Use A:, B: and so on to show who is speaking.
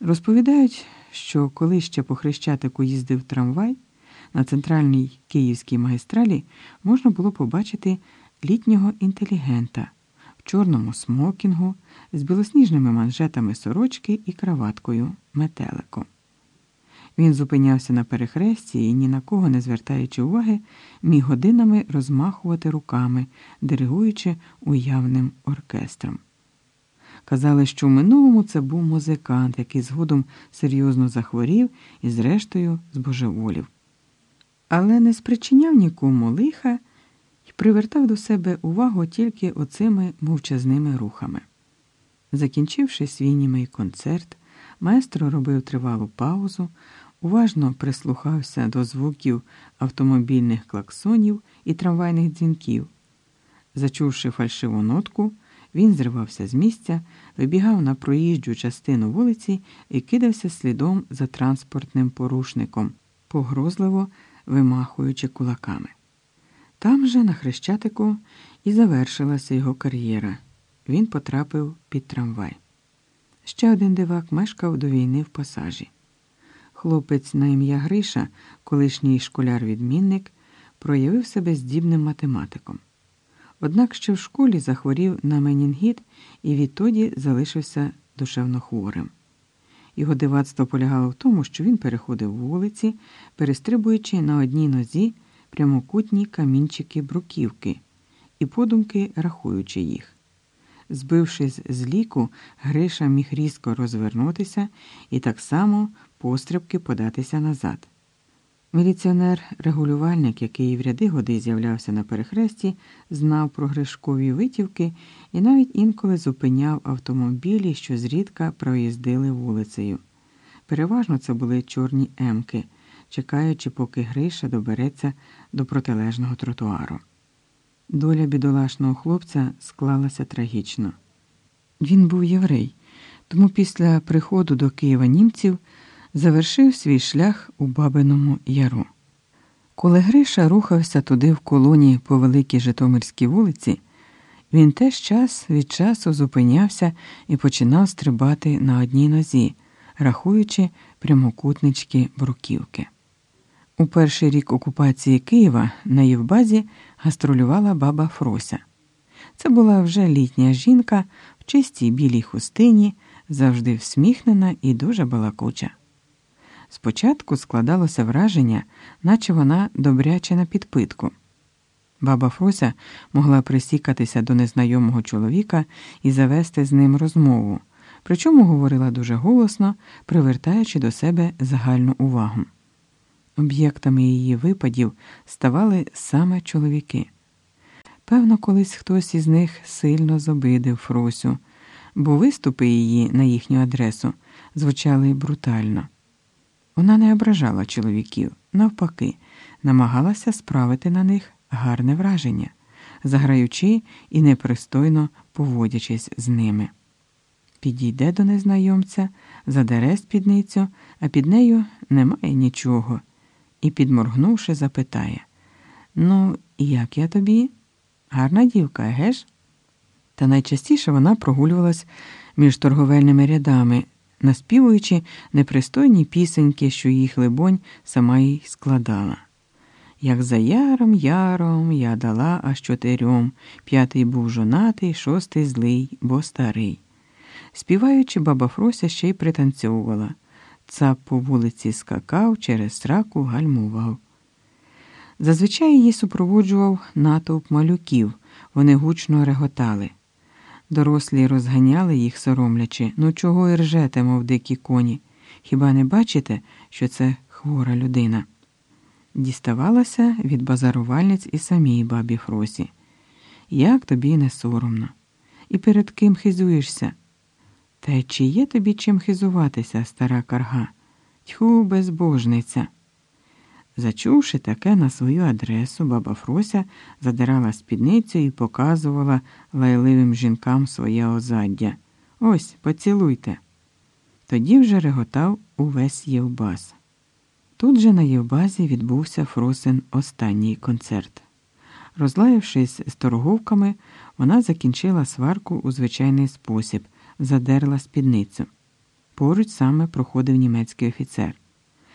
A: Розповідають, що коли ще по Хрещатику їздив трамвай, на центральній київській магістралі можна було побачити літнього інтелігента в чорному смокінгу з білосніжними манжетами сорочки і краваткою метеликом. Він зупинявся на перехресті і, ні на кого не звертаючи уваги, міг годинами розмахувати руками, диригуючи уявним оркестром. Казали, що в минулому це був музикант, який згодом серйозно захворів і, зрештою, збожеволів. Але не спричиняв нікому лиха і привертав до себе увагу тільки оцими мовчазними рухами. Закінчивши свій німий концерт, маестро робив тривалу паузу, уважно прислухався до звуків автомобільних клаксонів і трамвайних дзвінків. Зачувши фальшиву нотку, він зривався з місця, вибігав на проїжджу частину вулиці і кидався слідом за транспортним порушником, погрозливо вимахуючи кулаками. Там же, на Хрещатику, і завершилася його кар'єра. Він потрапив під трамвай. Ще один дивак мешкав до війни в пасажі. Хлопець на ім'я Гриша, колишній школяр-відмінник, проявив себе здібним математиком. Однак ще в школі захворів на менінгіт і відтоді залишився душевно хворим. Його дивацтво полягало в тому, що він переходив вулиці, перестрибуючи на одній нозі прямокутні камінчики бруківки і подумки рахуючи їх. Збившись з ліку, Гриша міг різко розвернутися і так само пострибки податися назад. Міліціонер-регулювальник, який в ряди годи з'являвся на перехресті, знав про Гришкові витівки і навіть інколи зупиняв автомобілі, що зрідка проїздили вулицею. Переважно це були чорні емки, чекаючи, поки Гриша добереться до протилежного тротуару. Доля бідолашного хлопця склалася трагічно. Він був єврей, тому після приходу до Києва німців завершив свій шлях у Бабиному Яру. Коли Гриша рухався туди в колонії по великій Житомирській вулиці, він теж час від часу зупинявся і починав стрибати на одній нозі, рахуючи прямокутнички бруківки. У перший рік окупації Києва на Євбазі гастролювала баба Фрося. Це була вже літня жінка в чистій білій хустині, завжди всміхнена і дуже балакуча. Спочатку складалося враження, наче вона добряче на підпитку. Баба Фрося могла присікатися до незнайомого чоловіка і завести з ним розмову, причому говорила дуже голосно, привертаючи до себе загальну увагу. Об'єктами її випадів ставали саме чоловіки. Певно, колись хтось із них сильно зобидив Фросю, бо виступи її на їхню адресу звучали брутально. Вона не ображала чоловіків, навпаки, намагалася справити на них гарне враження, заграючи і непристойно поводячись з ними. Підійде до незнайомця, задере спідницю, а під нею немає нічого, і, підморгнувши, запитає Ну, як я тобі? Гарна дівка, геш? Та найчастіше вона прогулювалась між торговельними рядами наспівуючи непристойні пісеньки, що їх, либонь, сама й складала. Як за яром яром я дала аж чотирьом, п'ятий був жонатий, шостий злий, бо старий. Співаючи, баба Фрося ще й пританцьовувала. Цап по вулиці скакав, через сраку гальмував. Зазвичай її супроводжував натовп малюків, вони гучно реготали. Дорослі розганяли їх, соромлячи. Ну чого і ржете, мов дикі коні? Хіба не бачите, що це хвора людина? Діставалася від базарувальниць і самій бабі Фросі. Як тобі не соромно? І перед ким хизуєшся? Та чи є тобі чим хизуватися, стара карга? Тьху, безбожниця. Зачувши таке на свою адресу, баба Фрося задирала спідницю і показувала лайливим жінкам своє озаддя. Ось, поцілуйте. Тоді вже реготав увесь Євбас. Тут же на Євбазі відбувся Фросин останній концерт. Розлаявшись з торговками, вона закінчила сварку у звичайний спосіб, задерла спідницю. Поруч саме проходив німецький офіцер.